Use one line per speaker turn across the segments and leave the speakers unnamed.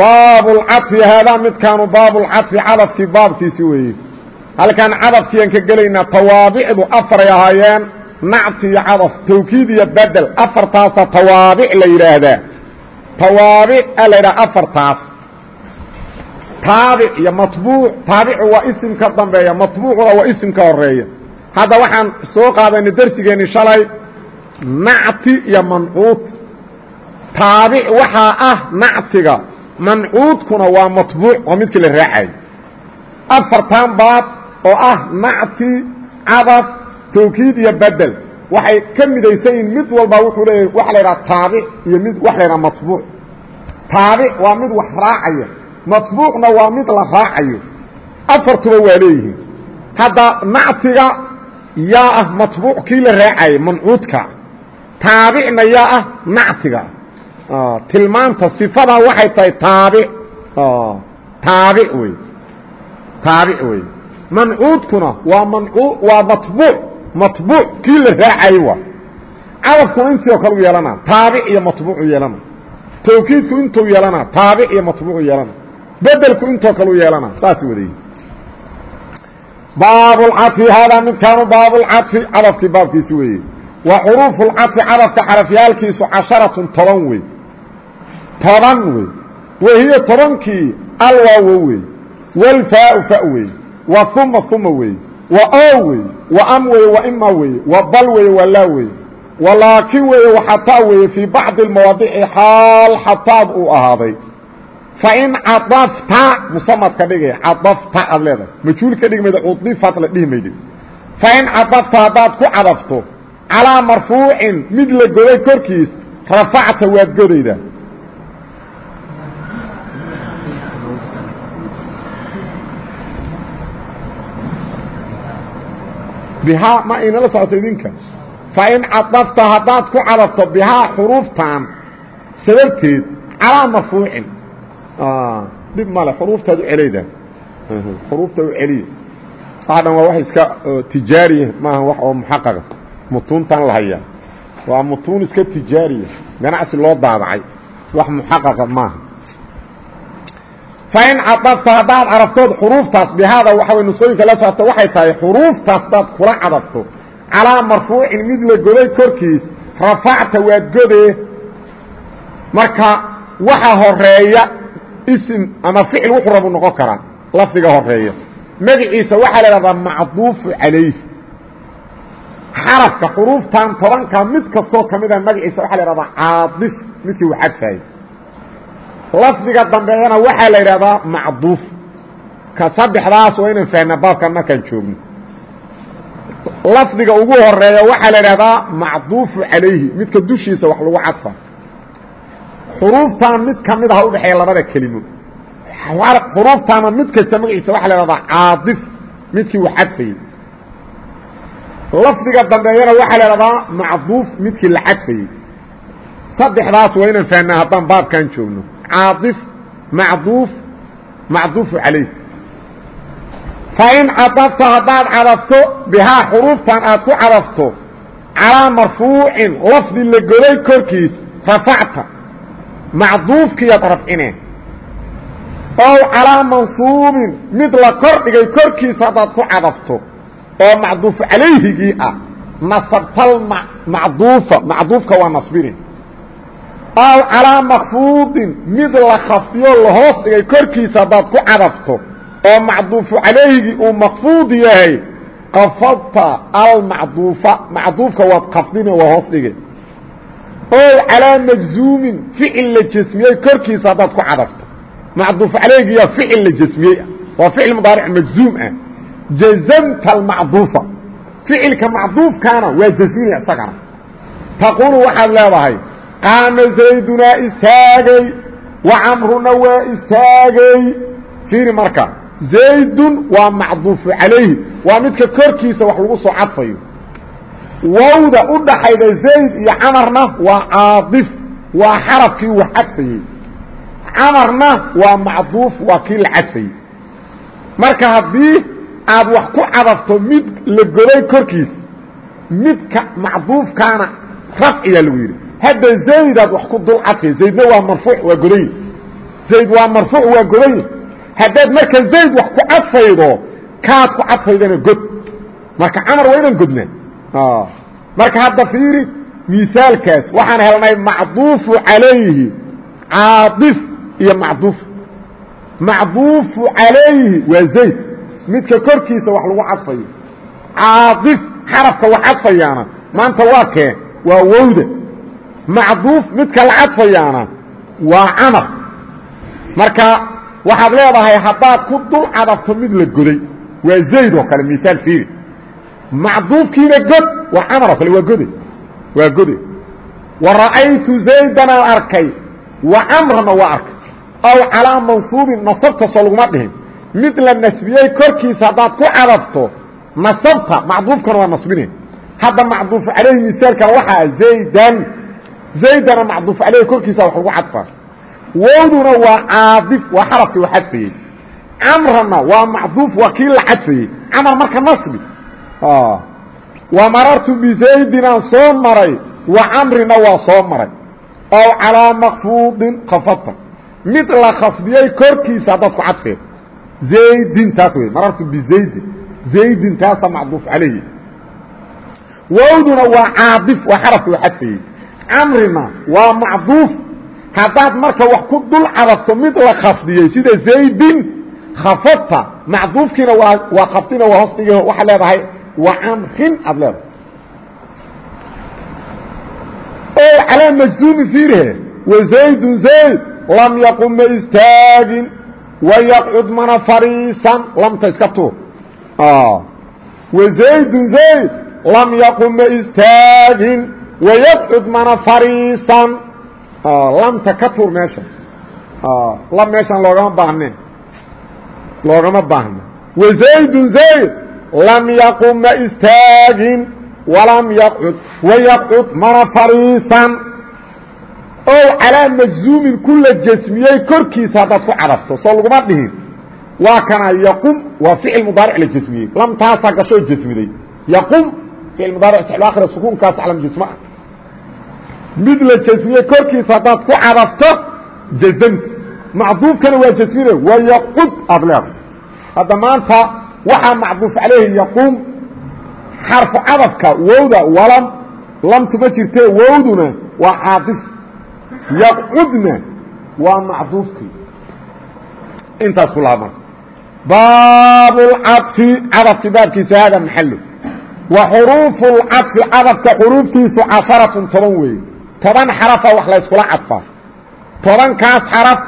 baab اlcaطfi haadaa midkaanu baab اlcaطfi cadafkii baabkiisi weeye halkan cadafkiiaan ka gelaynaa tawaabicdu afaray ahaayeen nacti iyo cadaf tawkiid iyo bedel afartaasa tawaabic la yidhaahdaa tawaabic a la yidhaha afartaas taabic iyo matbuuc taabicu waa isim ka dambeeya matbuucuna waa isim ka horeeya hadda waxaan soo qaadayna dersigeenni shalay nacti iyo mancuud taabic waxaa ah nactiga mancuudkuna waa maطbuuc waa midkii la raacayo afartan baab oo ah nacti cadaf tawkiid iyo bedel waxay ka midaysan yihin mid walba wuxuu leeyahy waxa la yidhaha taabic iyo mid waxa la yidhaha maطbuuc taabic waa mid wax raacaya maطbuucna waa mid la raacayo afartuba waa leeyihiin hadda nactiga yaa ah maطbuuc kii la raacayay mancuudka taabicna yaa ah nactiga tilmaanta صifadaa waxay tahay taabic taabic wey taabic wey mancuudkuna waa man waa maطbuuc maطbuuc kii la raacayay waa cadafkuna intii oo kale u yeelana taabic iyo maطbuucu yeelana tawkiidku intuu yeelana taabic iyo maطbuucu yeelana bedelku intoo kale u yeelana saas waday baab اcaطfi haadaa midkaanu baab اcaطfi cadafkii baabkiisi weeye wa xuruufu اcaطfi cadafka xarafyaalkiisu casharatun toban wey toban wey. Wahiyo tobankii alwaawo wey. Wlfaau fa wey. Wa uma uma wey. Wa o wey. Wa am weye wa ima weye wa bal weye wa laa weye walaakin weeye waxataa weeye fii bacdi اmawaadici xaal xataad uu ahaaday. Fain cadafta musamad ka dhigay cadafta aad leedahay. Majhuul ka dhigi fain cadafta haddaad ku cadafto calaa marfuucin mid la goday korkiis rafacta waad godaydaa bihaa ma aynala socoto idinka. Fain cadafta haddaad ku cadafto bihaa xuruuftan sababteed calaa marfuucin dhib male xuruuftaad u celayda xuruufta u celiya. Waxa dhan waa wax iska tijaariya maaha wax oo muxaqaqa. Mutuuntan la hayaa. Waa mutuun iska tijaariya ganacsi loo daabacay. Wax muxaqaqa maaha fain cadafta haddaad caraftood xuruuftaas bihaada waxa way nusqooyinka la socota waxay tahay xuruuftaas hadaad kula cadafto calaa marfuucin mid la goday korkiis rafacta waad godee marka waxa horreeya isim ama ficil wuxuu rabu noqon karaa lafdiga horreeya magaciisa waxaa la ihahdaa macduufu calayh xarafka xuruuftan tobanka mid kastoo ka mida magaciisa waxaa la ihahdaa caadif midkii u xadfaayey lafdiga dambeeyana waxaa la yidhahdaa macduuf. Ka saddexdaas waa inaan fahnaa baabkan markaan joogno. Lafdiga ugu horreeya waxaa la yidhahdaa macduufu calayhi midka dushiisa wax lagu cadfa. Xuruuftan mid ka mid aha udhexeeya labada kelimo xuruuftaana mid kasta magaciisa waxaa la yhahdaa caadif midkii wax cadfayey. Lafdiga dambeeyana waxaa la yhahdaa macduuf midkii la cadfayey. Saddexdaas waa inaan fahnaa haddaan baabkan joogno caaif macduuf macduufu calayh fain cadafta haddaad cadafto bihaa xuruuftan aad ku cadafto calaa marfuucin lafdi la goday korkiis rafacta macduufkiiyaad rafcineen ow calaa mansuubin mid la kor dhigay korkiisa haddaad ku cadafto oo macduufu calayhigii ah nasabtal macduufa macduufka waa nasbinin aw calaa makfuudin mid la khafdiyo lahoos dhigay korkiisa haddaad ku cadafto oo macduufu calayhigii uu makfuud yahay qafadta almacduufa macduufka waad khafdine waa hoos dhige ow calaa majzuumin ficil la jasmiyey korkiisa haddaad ku cadafto. Macduufu calayhigiyaa ficil la jasmiyey ah waa ficil mudaaric majzuum ah. Jazamta almacduufa ficilka macduufkaana waa jasminaya isagana taquulu waxaad leedahay qaama zaydunaa istaagay wa camruna waa istaagay. Fiiri marka zaydun waa macduufu calayhi. Waa midka korkiisa wax lagu soo cadfayo. Wowda u dhaxayda zayd iyo camarna waa caadif waa xarafkii wax cadfayey. Camarna waa macduuf waa kii la cadfayey. Marka haddii aad wax ku cadafto mid la goday korkiisa midka macduufkaana rafciyaa lagu yidhi hadda zaydaad wax ku dul cadfay zaydna waa marfuuc waa godany zayd waa marfuuc waa godany haddaad marka zayd wax ku cadfaydo kaad ku cadfaydana god. Marka camar waa inaan godnaa marka hadda fiiri misaalkaas waxaan helnay macduufu calayhi caadif iyo macduuf. Macduufu calayhi waa zayd. Midka korkiisa wax lagu cadfayo caadif xarafka wax cadfayaana maanta waa kee? Waa wowda macduuf midka la cadfayaana waa camar marka waxaad leedahay haddaad ku dul cadafto mid la goday waa zayd oo kale miaal fiiri. Macduufkiina god waa camar oo kale waa gode. Waa gode. Wa ra'aytu zaydanaan arkay wa camrana waa arkay. Aw calaa mansuubin nasabta soo laguma dhihin. Mid la nasbiyey korkiisa haddaad ku cadafto nasabta macduufkana waa nasbine hadda macduuf calayhi misaalkana waxaa zaydan zaydana macduuf calayhi korkiisa wax lagu cadfaa wowduna waa caadif waa xarafkii wa cadfayey camrana waa macduuf waa kii la cadfayey camar marka nasbi wa marartu bizaydin aan soo maray wa camrina waa soo maray ow calaa makfuudin khafadta mid la khafdiyey korkiisa haddaad ku cadfeed zaydin taas wey marartu bizaydin zaydin taasa macduuf calayhi wowduna waa caadif waa xarafkii wa cadfayey camrina waa macduuf. Haddaad marka wax ku dul cadafto mid la khafdiyey sida zaydin khafadta macduufkiina waa waa khafdina waa hoos dhigi waxaad leedahay wa camrin aad leedahay. O calaa majzuumi fiirihe wazaydun zayd lam yaqum ma istaagin wayaqcud mana fadhiisan lamta iska tuur. Wazaydun zayd lam yaqum ma istaagin wayaqcud mana fadhiisan lamta ka tuur meesha lam meeshaan loogama baahne loogama baahno wazaydun zayd lam yaqum ma istaagin walam yaqcud wayaqcud mana fadhiisan ow calaa majzuumin ku la jasmiyey korkiisa haddaad ku cadafto soo laguma dhihin waa kana yaqum waa ficil mudaaric la jasmiyey lamtaasaa gashoo jasmiday yaqum ficil mudaaric saxibaakhira sukuunkaas calam jasmo ah mid la jasmiyey korkiisa haddaad ku cadafto jazamta macduufkana waa jasmine wayaqud aad leedahay hadda maanta waxaa macduuf calayhi yaquum xarfu cadafka wowda walam lamtu ma jirtee wowduna waa caadif yaqcudna waa macduufkii intaas ku laabma baab اlcaطfi cadafki baabkiisa hada maxalo wa xuruufu اlcaطfi cadafka xuruuftiisu casharatun toban weeye toban xarafa wax layskula cadfaa tobankaas xaraf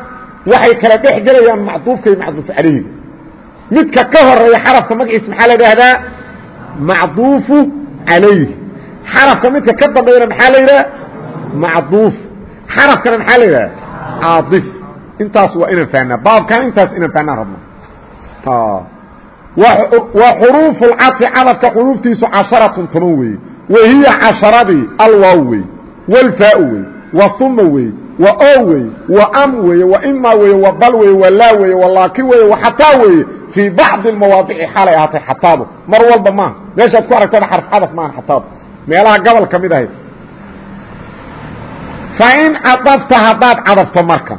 waxay kala dhex gelayaan macduufka iyo macduuf calayhiga midka ka horreeya xarafka magaciisa maxaa la idhaahdaa macduufu calayh xarafka midka ka dambeeyana maxaa la yidhaha macduuf. Xarafkana maxaa la yidhaha caadif. Intaas waa inaan fahnaa baabkan intaas inaan fahnaan rabno xuruufu lcaطfi cadafka xuruuftiisu casharatun toban weeye wa hiya casharadii alwaaw wey walfaa wey wa uma wey wa o wey wa am weeye wa ima weeye wa bal weye wa laa weeye wa laaki weeye wa xataa weeye fii bacdi mawaadici xaalay ahaatay xataadu. Mar walba maaha meeshaad ku aragtada xarf cadaf maaha xataadu. Meelaha gobol ka mid ahayd fain cadafta haddaad cadafto marka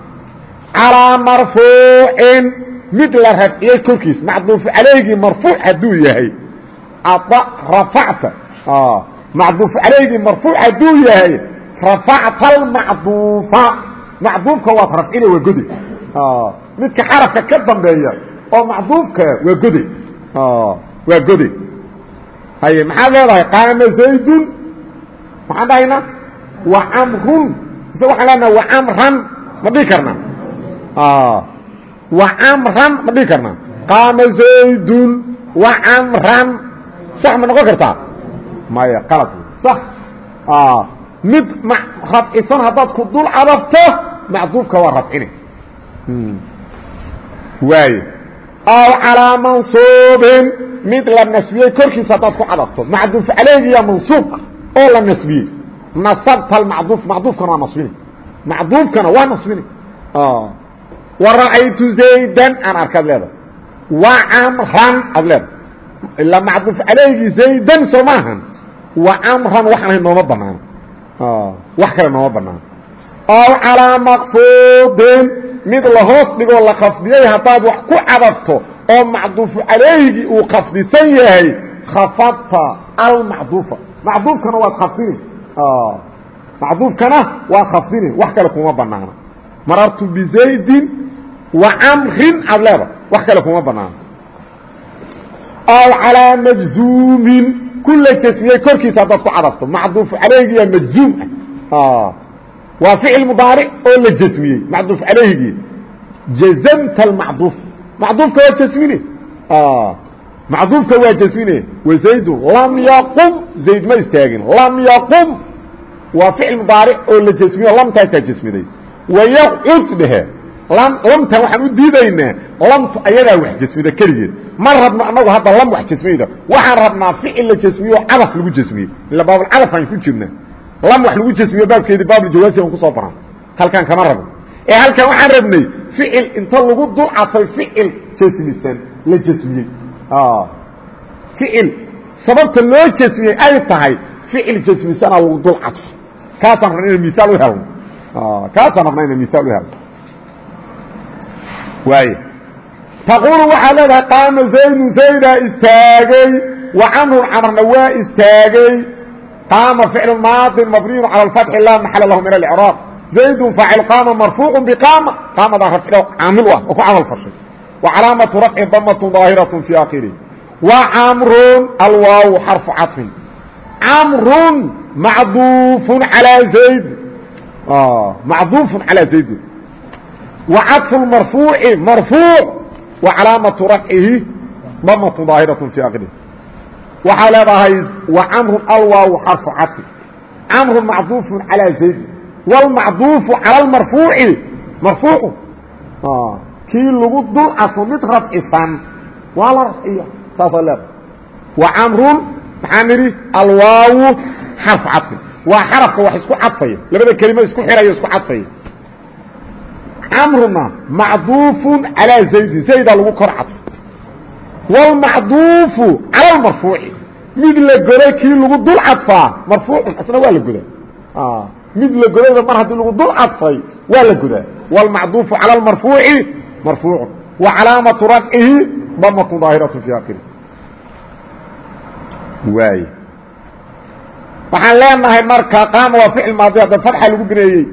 calىa marfuucin mid la rafciyey korkiis macduufu calayhgii marfuuc hadduu yahay. Rafacta. Macduufu calayhgii marfuuc hadduu yahay rafacta almacduufa. Macduufka waad rafcina waa gode midka xarafka ka dambeeya oo macduufka waa gode waa gode haye maxaad leedahay? Qaama zaydun. Maxaan dhahaynaa wa camrun. Mise waxaan leenaha wa camran. Ma dhihi karnaa wa camran ma dhihi karnaa qaama zaydun wa camran sax ma noqon kartaa maya qalad. Sax. Mid rafcisan haddaad ku dul cadafto macduufka waa rafcine waay aw calaa mansuubin mid la nasbiyey korkiisa haddaad ku cadafto macduuf caleygiya mansuub ah oo la nasbiyey. Nasabta macduuf macduufkana waa nasbini. Macduufkana waa nasbini wa ra'aytu zaydan aan arkaad leedahay. Wa camran aad leedahay. Ilaa macduuf caleygii zaydan soo maahan wa camran waxaan ahay nooma banaano wax kale nooma banaano aw calaa maqfuudin mid la hoos dhigoo la khafdiyey haddaad wax ku cadafto oo macduufu calayhigii uu khafdisan yahay khafadta almacduufa macduufkana waad khafdini waa khafdini wax kale kuma banaana marartu bizaydin wa camrin aad leeda wax kale kuma banaano aw calaa majzuumin. Ku la korkiisa haddaad ku cadafto macduufu calayhigiyaa majzuum ah. Waa ficil mudaaric oo la jasmiyey. Macduuf calayhigii jazamta macduuf macduufka waa jasmine. Macduufka waa jasmine. Wazaydun lam yaqum. Zayd ma istaagin. Lam yaqum. Waa ficil mudaaric oo la jasmiyo lamtaasaa jasmiday. Wayaqcud dhehe lamtan waxaan u diidaynaa. Lamtu ayadaa wax jasmida keligeed. Ma rabno anagu hadda lam wax jasmiyda waxaan rabnaa ficil la jasmiyo lagu jasmiyey. Ila baabulcadaf aan ku jirna lam wax lagu jasmiyo baabkeedi baabuljawaasi aan ku soo baran. Halkaan kama rabno. Ee halkan waxaan rabnay ficil inta lagu dul cadfay ficil jasmisan la jasmiyey. Ficil. Sababta loo jasmiyey ay tahay ficil jasmisana lagu dul cadfay kaasaan rabna u helno. Kaasaan rabna ina miaal u helno waay taquulu waxaad leedahay qaama zaydun zaydaa istaagay wa camrun camarna waa istaagay qaama ficlu maadin mabniyun cala alfatxi laa maxala lahu min alcraab zaydun faacil qaama marfuucu biqaama qaamadaa rafcido caamil u ah oo ku camal fashay. Wa calaamatu rafci damatun daahiratun fii aakhirih wa camrun alwaawu xarfu cadfin camrun macduufun calaa zayd. Ah, macduufun calaa zaydin wa caطfu marfuuci marfuuc wa calaamatu rafcihi damatun daahiraة fii akhirih waxaa leedahay wa camrun alwaaw xarfu caطfin camrun macduufun calىa zaydin wاlmacduufu calى اmarfuuci marfuucu kii lagu dul cadfo mid rafcisan waa la rafciya saasaa leeda wa camrun maxaa nidhi alwaawu xarfu cadfin waa xarafka wax isku cadfaya labada kelima isku xiraya isku cadfaya camruna macduufu calaa zaydin. Zaydaa lagu kor cadfo. Wlmacduufu cala almarfuuci. Mid la goday kii lagu dul cadfaa marfuucun isna waa la godaa ah, mid la godayba mar haddii lagu dul cadfay waa la godaa wlmacduufu cala almarfuuci marfuucun. Wa calaamatu rafcihi damatun daahiratu fi akiri waay. Waxaan leenahay marka qaama waa ficil maadi hadda fadxa lagu bineeyey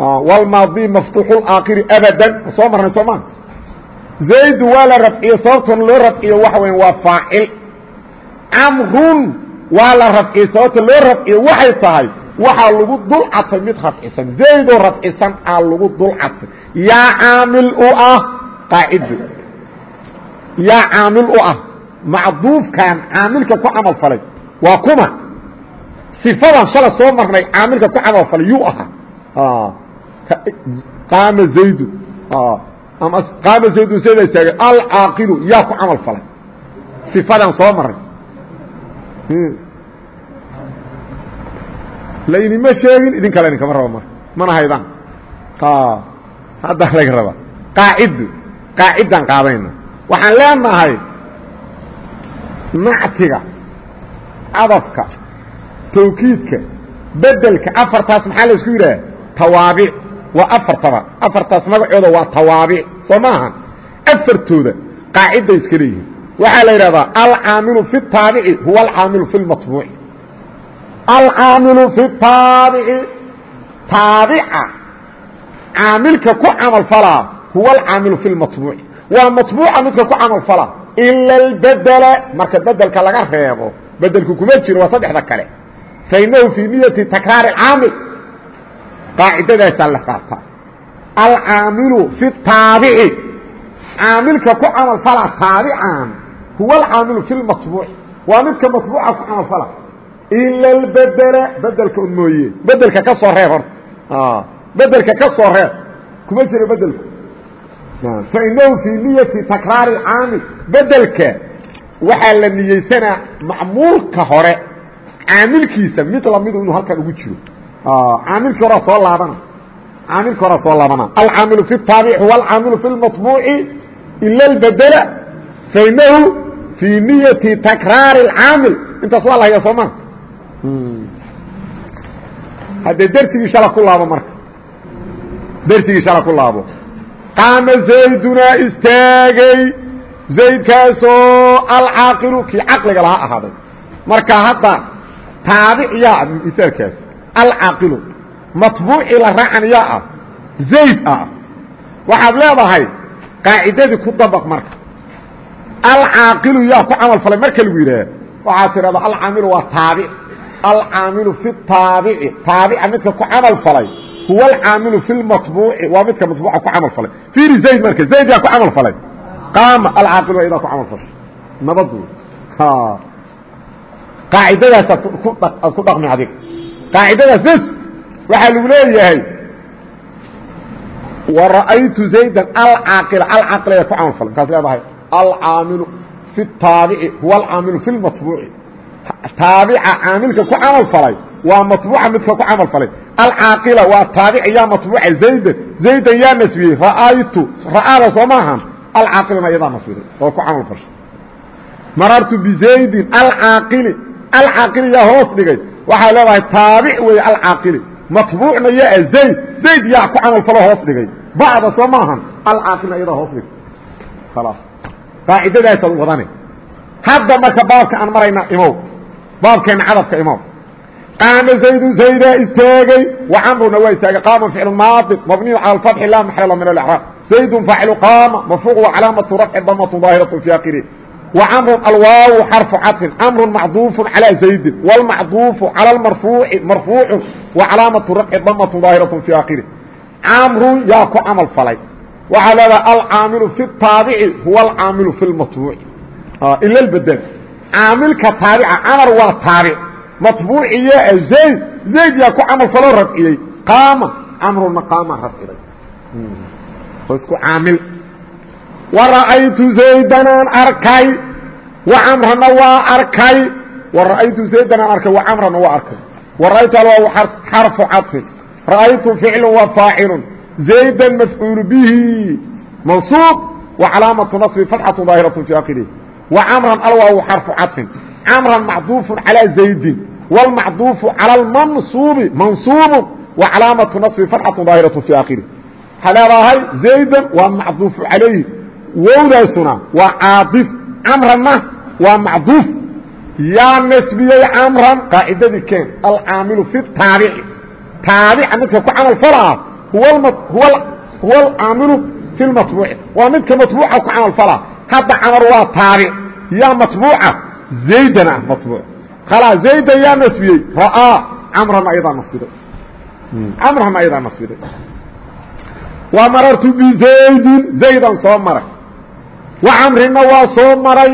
wlmaadi maftuuxu aakiri abadan soo marnay soo ma zaydu waa la rafciye sababtuna loo rafciyo waxa weya waa faacil camrun waa la rafciye sababta loo rafciyo waxay tahay waxaa lagu dul cadfay mid rafcisan zaydoo rafcisan aa lagu dul cadfay yaa caamil u ah qaacido yaa caamil u ah macduufkan caamilka ku camal falay waa kuma sifadan shala soo marnay caamilka ku camal falay yuu ahaa qaama zaydu ama qaama zaydu zayda istaagay alcaaqilu yaa ku camal falay sifadan soo marnay laynima sheegin idin kale idinkama rabo marka mana haydaan haddaa laga rabaa qaaciddu qaaciddaan qaadayna waxaan leenahay nactiga cadafka tawkiidka bedelka afartaas maxaa la isku yidhaha tawaabic waa afartaba afartaas magacooda waa tawaabic soo maaha afartooda qaacidday iska leeyihiin waxaa la yidhahdaa alcaamilu fi الtaabici huwa alcaamilu fi اlmaطbuuci alcaamilu fi taabici taabica caamilka ku camal falaa huwa alcaamilu fi lmaطbuuci waa maطbuuca midka ku camal falaa ila اlbedela marka bedelka laga reebo bedelku kuma jiro waa saddexda kale fainahu fii niyati takraari اcaamil qaacidadaasaa la qaataa alcaamilu fi taabici. Caamilka ku camalfala taabicaan huwa alcaamilu fi lmatbuuci waa midka matbuuca ku camalfala ila albedela bedelka un mooye. Bedelka ka soo reeb horta ah, bedelka ka soo reeb kuma jiro bedelku fainahu fii niyati takraari caamil bedelka waxaa la niyeysanaa macmuulka hore. Caamilkiisa mid lamidu inuu halkan ugu jiro caamilkii horaa soo laabana caamilka horaa soo laabana alcaamilu fi الtaabici huwa alcaamilu fi اlmaطbuuci ila اlbedela fainahu fii niyati takraari اcaamil intaas waa la haya soo ma haddee dersigii shala ku laabo marka dersigii shala ku laabo qaama zaydunaa istaagay zaydkaasoo alcaaqilu kii caqliga lahaa ahaaday marka hadda taabic yaa misaalkaas alcaaqilu matbuucii la raacan yaa ah zayd ah. Waxaad leedahay qaacidadii ku dabaq marka. Alcaaqilu yaa ku camal falay marka lagu yidhaah waxaad tidhahda alcaamilu waa taabic. Alcaamilu fi taabici taabica midka ku camal falay huwa alcaamilu fi lmatbuuci waa midka matbuuca ku camal falay. Fiiri zayd marka zayd yaa ku camal falay. Qaama alcaaqilu idaa ku camal fashay nabad wey qaacidadaas aad ku dhaqmi adiga qaacidadaas bes waxaa lagu leeyahay wara'aytu zaydan alcaaqila alcaaqila yaa ku camal falay markaas leedahay alcaamilu fi taabici huwa alcaamilu fi lmatbuuci. Taabica caamilka ku camal falay waa matbuuca midka ku camal falay alcaaqila waa taabic yaa matbuuca zaydan. Zaydan yaa nasbiyey ra'aytu ra'aada soo maahan alcaaqilina iyadaa nasbiday oo ku camal fashay marartu bizaydin alcaaqili alcaaqili yaa hoos dhigay waxay leedahay taabic weeye alcaaqili. Matbuucna yaa zayd. Zayd yaa ku camal falo hoos dhigay. Bacda soo maahan alcaaqilina iyadaa hoos dhigay. Khalaas qaacidadaasaad wadane hadda marka baabka aan marayna imow. Baabkeenna cadabka imow. Qaama zaydu zaydaa istaagay. Wacamruna waa istaagay. Qaama ficlu maadi mabniyu cala alfatxi laa maxala min alacraab zaydun faacilu qaama. Marfuuq wa calaamatu rafci damatu daahiratu fi akhirih وcمر الواaو xرف caطفi أمر مcضوف عalى زaيد والمcضوف عalى المرفوuع مرفوuع وcلاaمaة رفع dmة ظاahiرة في akhره cمr yaa ku cمل falay waxaa leedaha alcaamiل في الtaaبici huوa الcaamiل في الmaطبوuع il bdl caamilka taaبca cmr waa taaبع maطبوuciyo زayd زayd yaa ku camal faloo rafciyey qaama cmruna qaama rafciday isku caamil wara'aytu zaydanaan arkay wacamrana waa arkay wara'aytu zaydanaan arkay wacamrana waa arkay wara'aytu alwaaw xarfu caطfin ra'aytu ficlu wa faacilun zaydan mafcuulu bihi mansuub wa calaamatu naصbi fatxatu daahiraة fi akhirih wacamran alwaaw xarfu caطfin camran macduufu calى zaydin wاlmacduufu calى اlmansuubi mansuubu wa calaamatu naصbi fatxatu daahiraة fi akhirih waxaa leedahay zaydan waa macduufu calayhi wowdaasuna waa caaif camranna waa macduuf. Yaa nasbiyey camran qaacidadii keen alcaamilu fi taabici taabica midka ku camal falaa huwa alcaamilu fi lmatbuuci waa midka matbuuca ku camal falaa hadda camar waa taabic yaa matbuuca zaydana ah matbuuc. Khalaa zaydan yaa nasbiyey. Ra'aa camranna ayadaa nasbiday. Camranna ayadaa nasbiday. Wa marartu bizaydin zaydan soo maray wacamrina waa soo maray.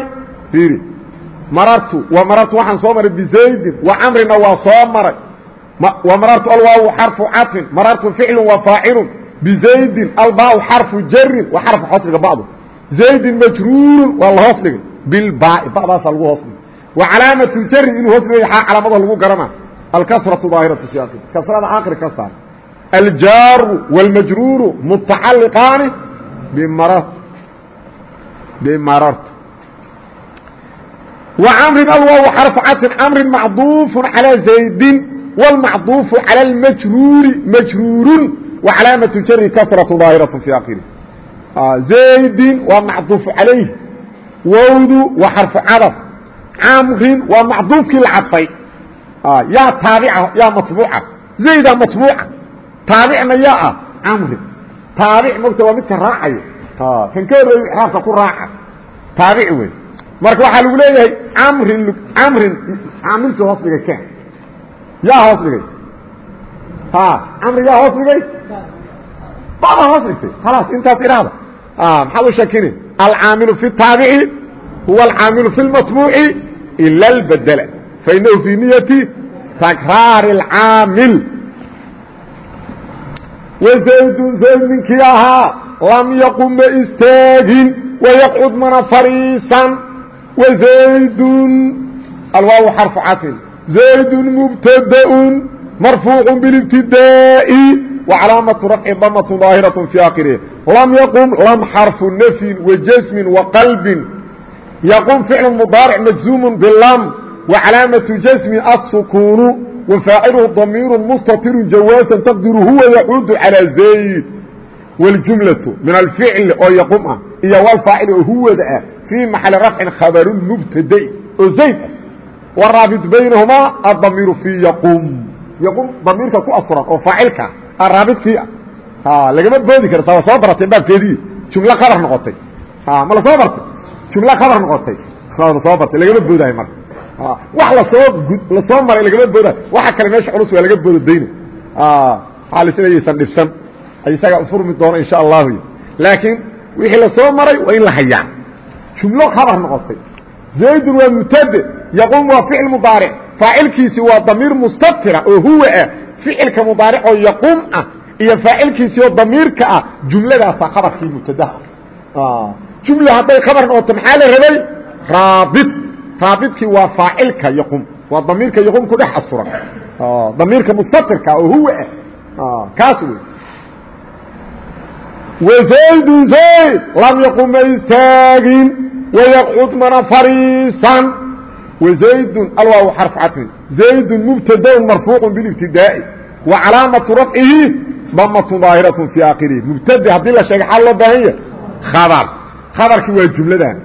Marartu marartu waxaan soo maray bizaydin wacamrina waa soo maray. Marartu alwaawu xarfu caطfin marartu ficlu wa faacilun. Bizaydin albaau xarfu jarin waa xarfu hoos dhiga badu zaydin majruurun waa la hoos dhigay. Bilbaai badaasaa lagu hoos dhigay. Wa calaamatu jari inuu hoos dhigay aa calaamada lagu garana alkasratu daahiratu fi akiri kasrada aakhir ka saar. Aljaaru wاlmajruuru mutacaliqaani bimara bmrrt وcمr alwaaw xرف caطفin cمri macضuuف عalى زaydin والmacضuuف عalى اmajruuri majruurun وcalaamaة jri kasraة ظaahiraة في akhiri زaydin waa macضuuف عalayh wowdu waa xarفu cadف camrin waa macduufkii la cadfay yaa taabica yaa maطbuuca zayda maطbuuca taabicna yaa ah camrin taabic mogta waa midka raacayo kan ka horreeyo ixraabka ku raaca taabici wey marka waxaa lagu leeyahay amrin camrin caamilkii hoos dhigay ken yaa hoos dhigay camri yaa hoos dhigay bada hoos dhigtay khalaas intaas idhaahda maxaad u shakini alcaamilu fi الtaabici huwa alcaamilu fi اlmaطbuuci ila اlbedela fainahu fii niyati takraari اlcaamil wزaydu zayd ninkii ahaa lam yaqum ma istaagin wayaqcud mana fariisan wazaydun alwaaw xarfu casin zaydun mubtadaun marfuucu bilibtidaa'i wacalaamatu rafci damatu daahiraة fi akhirih lam yaqum lam xarfu nafyin wajasmin waqalbin yaqum ficlu mudaaric majzuumu bilam wacalaamatu jasmi assukuunu wafaaciluhu damiiru mustatiru jawaasan taqdiru huwa yacuudu calىa zayd wاljumlaةu min alficli oo yaqum ah iyo wlfaacil oo huwada ah fii maxali rafcin khabaru mubtadai oo zayd ah waraabit baynahumaa adamiiru fii yaqum yaqum damiirka ku asuran oo faacilka araabidkii ah lagama boodi kara saa soo baratay baabkeedii jumlo khabar noqotay ma la soo bartay jumlo khabar noqotay soo bartay lagama boodaayo marka wax la soo la soo maray lagama boodayo waxa kale meesha culus waa laga boodo dayna xaalisinayaysan dhibsan isagaa ufurmi doono insha allahu laakiin wixii la soo maray waa la hayaa jumlo khabar noqotay. Zaydun waa mubtade yaquum waa ficil mudaaric faacilkiisi waa damiir mustatira oo huwa ah ficilka mudaaric oo yaquum ah iyo faacilkiisii oo damiirka ah jumladaasaa khabarkii mubtadaha ah jumla hadday khabar noqoto maxaa la rabay? Raabit. Raabidkii waa faacilka yaquum waa damiirka yaquum ku dhex asturan. Damiirka mustatirka oo huwa ah. Kaas wey wazaydun zayd lam yaqum ma istaagin wayaqcud mana fariisan wazaydun alwaaw xarf cadfin zaydun mubtadaun marfuucu bilibtidaa'i. Wa calaamatu rafcihi damatu daahiratun fii aakhirihi. Mubtade haddii la sheegay xaa loo baahan yahay khabar. Khabarkii waa jumladan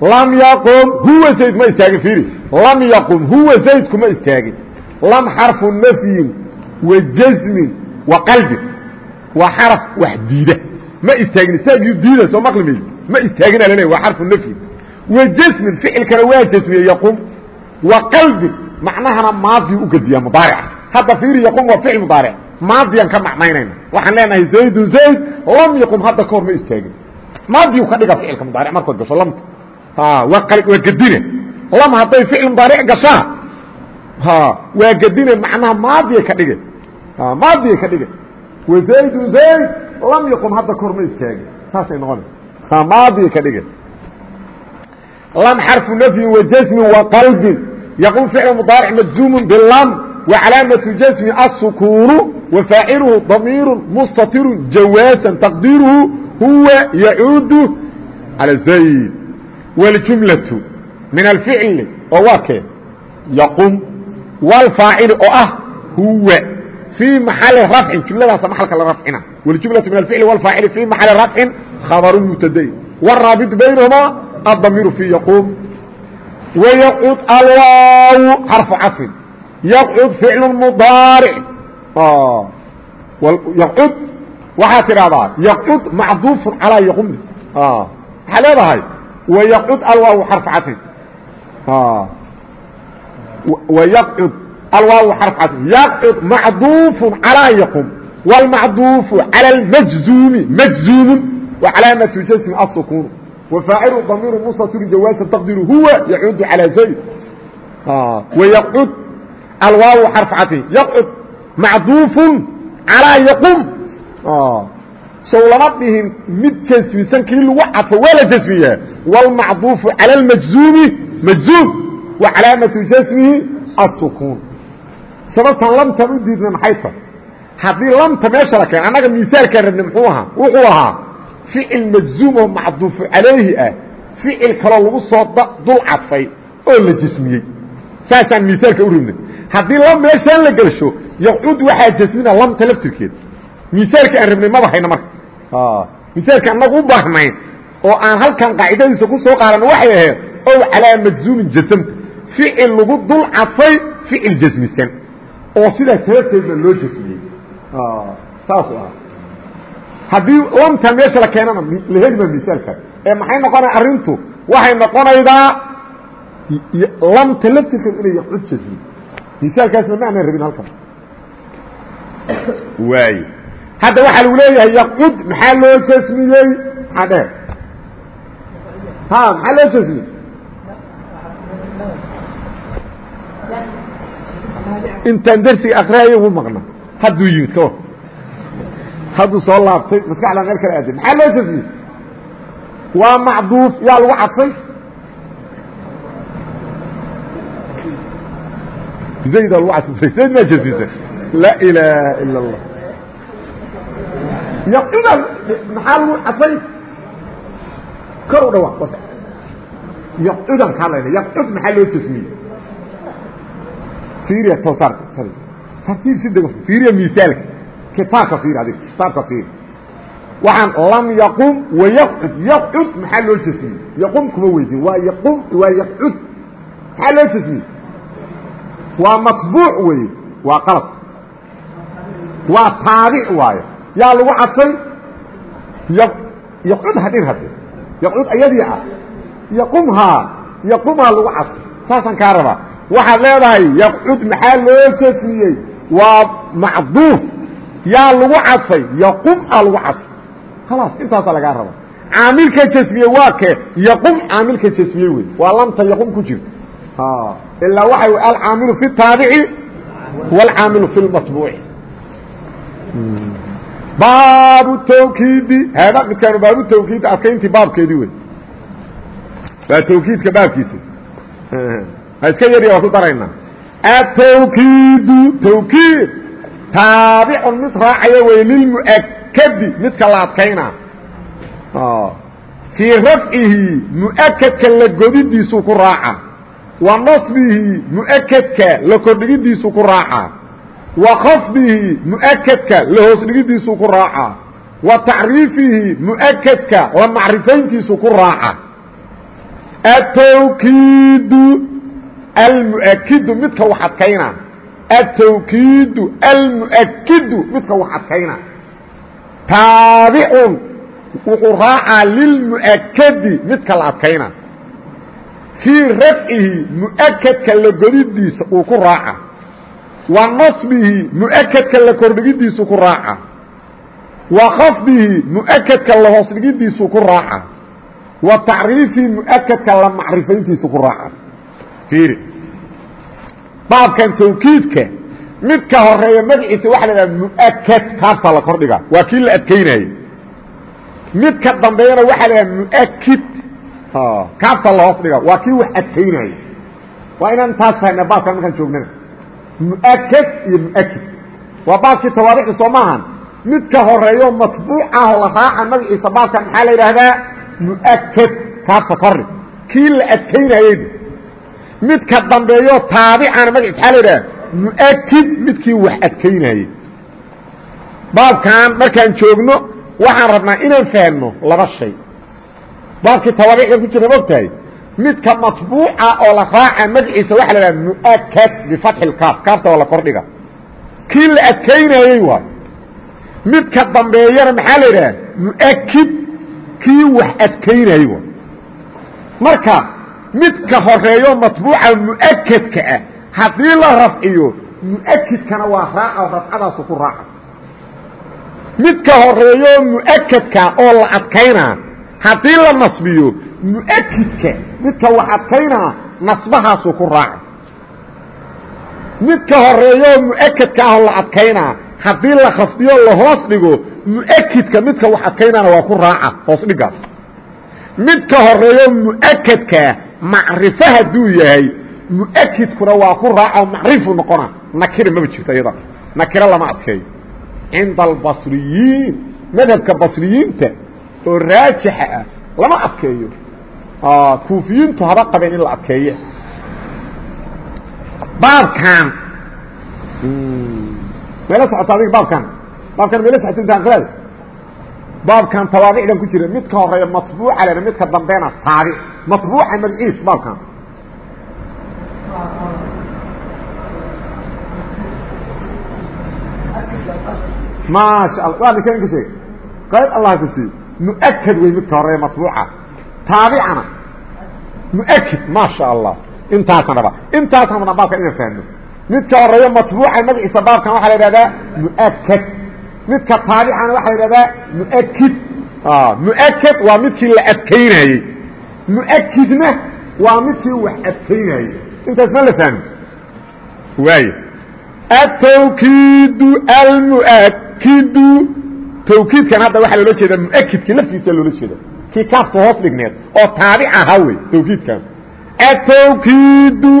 lam yaqum huwa zayd ma istaagin fiiri. Lam yaqum huwa zayd kuma istaagin. Lam xarfu nafyin wa jasmin wa qalbin waa xaraf wax diida ma istaagin istaagyu diida soo maqli mayd ma istaagina laleeya waa xarfu nafyi wa jasmin ficilkana waa jasmiye yaqum. Wa qalbin macnahana maadiyu u gediyaa mudaarica hadda fiiri yaqum waa ficil mudaaric. Maadiyaan ka macnaynayna waxaan leenahay zaydun zayd lam yaqum hadda ka hor ma istaagin. Maadiyu ka dhiga ficilka mudaaric markood gasho lamta waa gedine. Lam hadday ficil mudaaric gashaa waa gedine macnaha maadiya ka dhige maadiya ka dhige wa zaydun zayd lam yaqum hadda kahor ma istaagin saasay noqonaysa maadiga ka dhige lam xarfu nafyin wa jasmin wa qalbin yaqum ficlu mudaaric majzuumu bilam wa calaamatu jasmi assukuunu wa faaciluhu damiiru mustatiru jawaasan taqdiiruhu huwa yacuudu cala zayd wاljumlaةu min alficli oo waa kee yaqum wاlfaacili oo ah huwa في محل رفع جملdaas محلka la رفعina والجملة من الفعل والفاaعل في محل رفع خبر مبتدي والرابط بينهما الضمير في يقوم ويقعد الواو حرف عطف يقعد فعل مضارع يقعد waxaa tidhahdaa يقعد معطوف عalى يقم waxaa leedahay ويقعد الواو حرف عطف ويقعد alwaaw xarf cadf yaqcud macduufu calaa yaqum wاlmacduufu calى اlmajzuumi majzuumu wa calaamatu jasmi asukunu wafaacilu damiiru mustatir jawaasan taqdiru huwa yacuudu calى zayd wayaqcud alwaaw xarf cadfi yaqcud macduufu calaa yaqum sow lama dhihin mid jasmisan kii lagu cadfo waa la jasmiyaa wاlmacduufu calى اlmajzuumi majzuum wa calaamatu jasmihi الsukun sababtan lamtan u diidna maxay tahay? Haddii lamta meesha la keeno annaga misaalkaan rabne muxuu ahaa wuxuu ahaa ficil majzuum oo macduufu calayhi ah ficil kaloo lagu soo dul cadfay oo la jismiyey. Saasaan misaalka u rabnay. Haddii lam meeshaan la gelsho yaqcud waxaa jasmina lamta laftirkeeda misaalka aan rabnay maba hayno marka. Misaalka annagu u baahnayn oo aan halkan qaacidadiisa ku soo qaadan waxay ahayd ow calaa majzuumin jasamta ficil lagu dul cadfay ficil jasmisan oo sidaa sababteedna loo jasmiyey. Saasu ah. Haddii lamta meesha la keenana la heli maa misaalkaas ee maxay noqonaya arrintu? Waxay noqonaydaa lamta laftirkeed inay yaqcud jasmiyo misaalkaasna ma aanan rabin halkan. Waay hadda waxaa lagu leeyahay yaqcud maxaa loo jasmiyey? Maxaa dheer ha maxaa loo jasmiyey intaan dersiga akriyaya ugu maqna hadduu yimid ka war hadduu soo laabtay maskaxdaa meel kale aaday maxaa loo jasmiyey waa macduuf yaa lagu cadfay zayd lagu cadfay zayd maa jasmisa laa ilaaha ila اllah yaqcuda maxaa lagu cadfay kor u dhawaaq bas yaqcudan kaa layna yaqcud maxaa loo jasmiyey fiiriya toosaarka tartiib si dego fiiriya misaalka kitaabka fiir adig kitaabka fiir waxaan lam yaqum wayaqcud yaqcud. Maxaa loo jasmiyey yaqum kuma weydin waa yaqum waa yaqcud. Maxaa loo jasmiyey waa maطbuuc weeye. Waa qalad waa taabic waayo yaa lagu cadfay yaqcud hadhin hadde yaqcud ayadii ah. Yaqumhaa yaqumhaa lagu cadfay saasaan kaa rabaa waxaad leedahay yaqcud maxaa loo jasmiyey waa macduuf. Yaa lagu cadfay yaqum aa lagu cadfay khalaas intaasaa lagaa raba caamilka jasmiye waa kee? Yaqum caamilka jasmiye wey waa lamta yaqum ku jirta. Ilaa waxa alcaamilu fi taabici wاlcaamilu fi lmatbuuci. Hmm. Baabu tawkiidi. Haada midkaanu baabu tawkiid adkayntii baabkeedii wey waa tawkiidka baabkiisa iska yarya waa ku daraynaa atawkiidu tawkiid taabicun mid raacaya wey lilmu'akadi midka la adkaynaa fii rafcihi mu'akadka la godidiisuu ku raaca. Wa nasbihi mu'akadka la kordhigidiisuu ku raaca. Wa khafdihi mu'akadka la hoos ku raaca. Wa tacriifihi mu'akadka la macrifayntiisu ku raaca. Atawkiidu almu'akidu midka wax adkayna atawkiidu almu'akidu midka wax adkayna taabicun wuxuu raacaa lilmu'akadi midka la adkayna fii rafcihi mu'akadka la godidiisa uu ku raaca. Wa nasbihi mu'akadka la kordhigidiisu ku raaca. Wa khafdihi mu'akadka la raaca. Wa tacriifihi mu'akadka la macrifayntiisu raaca baabkan tawkiidka midka horreeya magaciisa waxa la mu'akad kaafta la kordhiga waa kii la adkaynayey midka dambeeyana waxaa la mu'akid kaafta la hoos dhiga waa kii wax adkaynayey waa inaan taas fahna baabkan markaan joognana. Muaked iyo muakid waa baabkii tawaabixda soo maahan midka horeeyo matbuuc ah la raaca magaciisa baabkan maxaa la yidhaahdaa muaked kaafta kori kii la adkaynayey midka dambeeyo taabicana magaciisa maxaa la yidhahda muakid midkii wax adkaynayey baabkan markaan joogno waxaan rabnaa inaan fahno laba shay. Baabkii tawaabixda ku jirna mogtahay midka maطbuuca oo la raaca magaciisa waxa la dhaha muakad bifatxi kaaf kaafta oo la kordhiga. Kii la adkaynayey waay midka dambeeyana maxaa la yidhaha muakid kii wax adkaynayey marka midka horeeyo maطbuuca muakadka ah. Haddii la rafciyo muakidkana waa raaca oo rafcadaasu ku raaca. Midka horeeyo muakadka oo la adkaynaa haddii la nasbiyo muakidka midka wax adkaynaa nasbahaasuu ku raaca. Midka horeeyo muakadka ahoo la adkaynaa haddii la khafdiyo la hoos dhigo muakidka midka wax adkaynaana waa ku raaca hoos dhigaas. Midka horeeyo muakadkaa macrifo hadduu yahay muakidkuna waa ku raaca oo macrifu noqona. Nakira maba jirto iyada nakiro lama adkeeyo. Cinda albasriyiin madhabka basriyiinta oo raajixa ah lama adkeeyo. Kuufiyiintu haba qabeen in la adkeeye baabkan. Meela socota adiga baabkan. Baabkan meela socota inta aqraad baabkan tawaabicdan ku jira. Midka horreeya maطbuuca lena midka dambeena taabic maطbuuca magciis baabkan maasha alla waa ninkan ka sheeg qayb allah ku siiy muakad wey midka horreeya maطbuuca taabicana muakid maasha allah intaasan raba intaasan rabnaa baabkan inaan fahno midka horeeyo matbuuca magaciisa baabkan waxaa la ihahdaa muakad midka taabicana waxaa la ihahdaa muakid muakad waa midkii la adkaynayey muakidna waa midkii wax adkaynayey intaas ma la fahmo. Waay atawkiidu almuakidu tawkiidkan hadda waxaa loola jeedaa muakidka laftiisa loola jeeda kii kaafta hoos dhigneed oo taabic ahaa wey tawkiidkaas. Atawkiidu